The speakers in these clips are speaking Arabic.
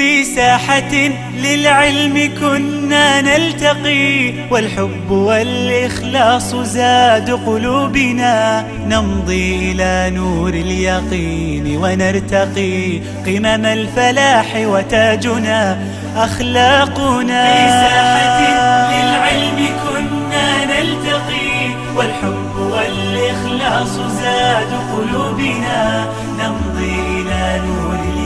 في ساحة للعلم كنا نلتقي والحب والإخلاص زاد قلوبنا. نمضي إلى نور اليقين ونرتقي قمم الفلاح وتاجنا أخلاقنا. في ساحة للعلم كنا نلتقي والحب والإخلاص زاد قلوبنا. نمضي إلى نور اليقين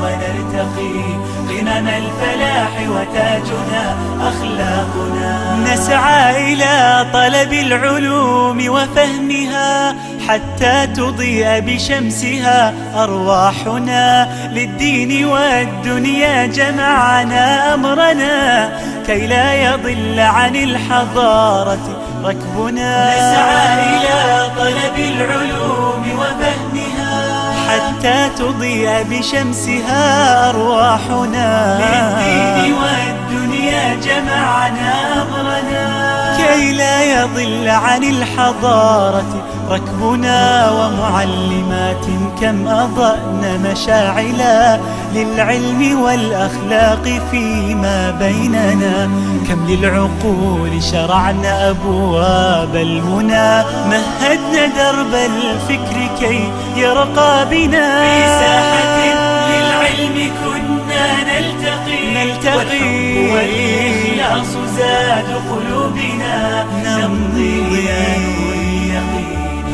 ونرتقي. قمم الفلاح وتاجنا أخلاقنا. نسعى إلى طلب العلوم وفهمها حتى تضيء بشمسها أرواحنا. للدين والدنيا جمعنا أمرنا كي لا يضل عن الحضارة ركبنا. نسعى إلى حتى تضيء بشمسها أرواحنا. للدين والدنيا جمعنا أمرنا كي لا يضل عن الحضارة ركبنا ومعلمات كم أضأن مشاعلا للعلم والأخلاق فيما بيننا كم للعقول شرعنا أبواب المنى مهدنا درب الفكر كي يرقى بنا في ساحة للعلم كنا نلتقي نلتقي. والإخلاص زاد قلوبنا. نمضي. اليقين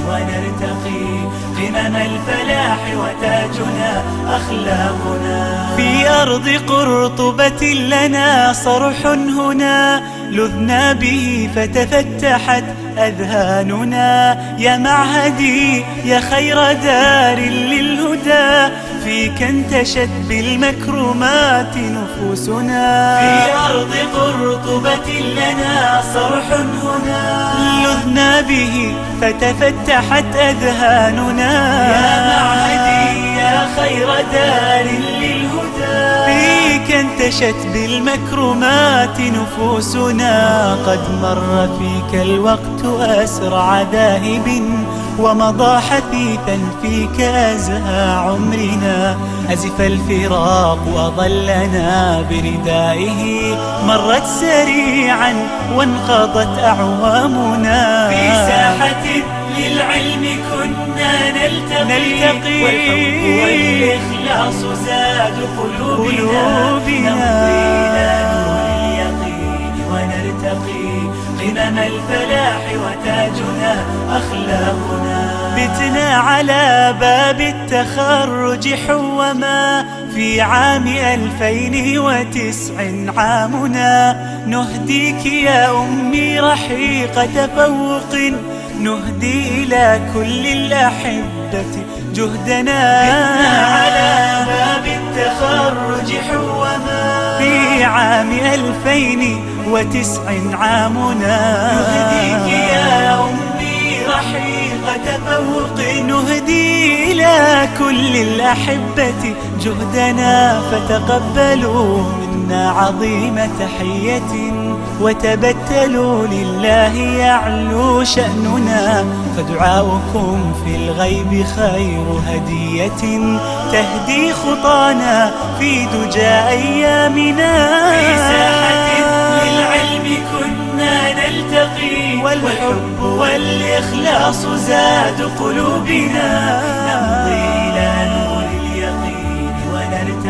ونرتقي. قمم الفلاح وتاجنا أخلاقنا. في أرض قرطبة لنا صرح هنا. لذنا به فتفتحت أذهاننا. يا معهدي يا خير دار للهدى. فيك انتشت بالمكرمات نفوسنا. في أرض قرطبة لنا صرح لذنا به فتفتحت أذهاننا. يا معهدي يا خير دار للهدى. فيك انتشت بالمكرمات نفوسنا. قد مر فيك الوقت أسرع ذاهب. ومضى حثيثا فيك أزهى عمرنا. أزف الفراق وأضلنا بردائه. مرت سريعا وانقضت أعوامنا. في ساحة للعلم كنا نلتقي, نلتقي. والحب والإخلاص زاد قلوبنا, قمم الفلاح وتاجنا أخلاقنا. بتنا على باب التخرج حوما في عام ألفين وتسع عامنا. نهديك يا أمي رحيق تفوق. نهدي إلى كل الأحبة جهدنا. بتنا على باب التخرج حوما. في عام ألفين وتسع عامنا. نهديك يا أمي رحيق تفوق. نهدي إلى كل الأحبة جهدنا فتقبلوا منا عظيم تحية وتبتلوا لله يعلو شأننا فدعاؤكم في الغيب خير هدية تهدي خطانا في دجى أيامنا. في ساحة للعلم كنا نلتقي والحب والإخلاص زاد قلوبنا.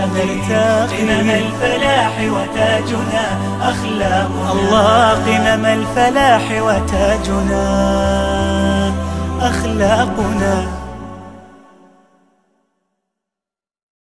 قمم الفلاح وتاجنا. أخلاقنا الله قمم الفلاح وتاجنا. أخلاقنا